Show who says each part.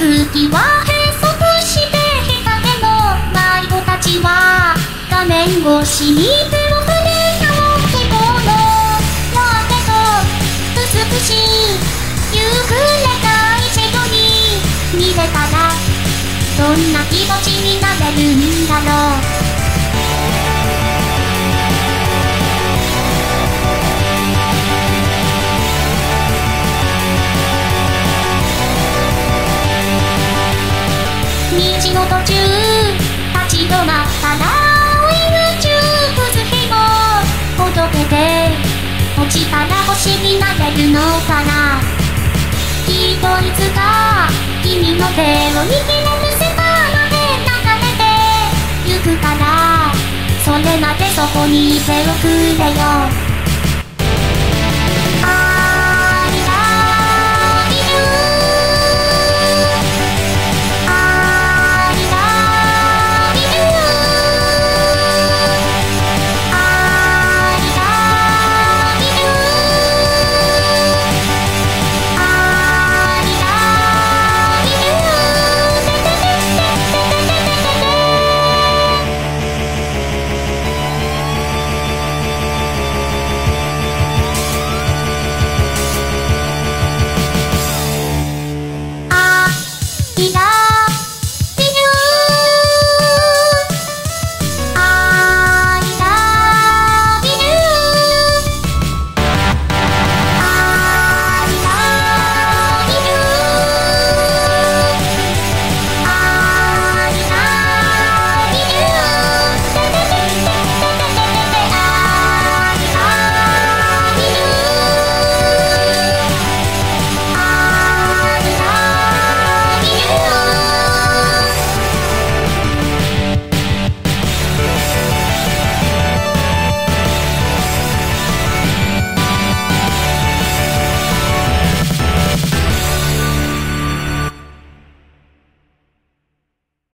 Speaker 1: 月は閉塞して日陰の迷子たちは画面越しに手を振り合う希望のやけど美しい夕暮れが一度に見れたらどんな気持ちになれるんだろうの途中立ち止まったら追い宇宙崩しもほどけて落ちたら星になれるのかな。きっといつか君の手を握れる世界まで流れてゆくから。それまでそこにいておくれよ。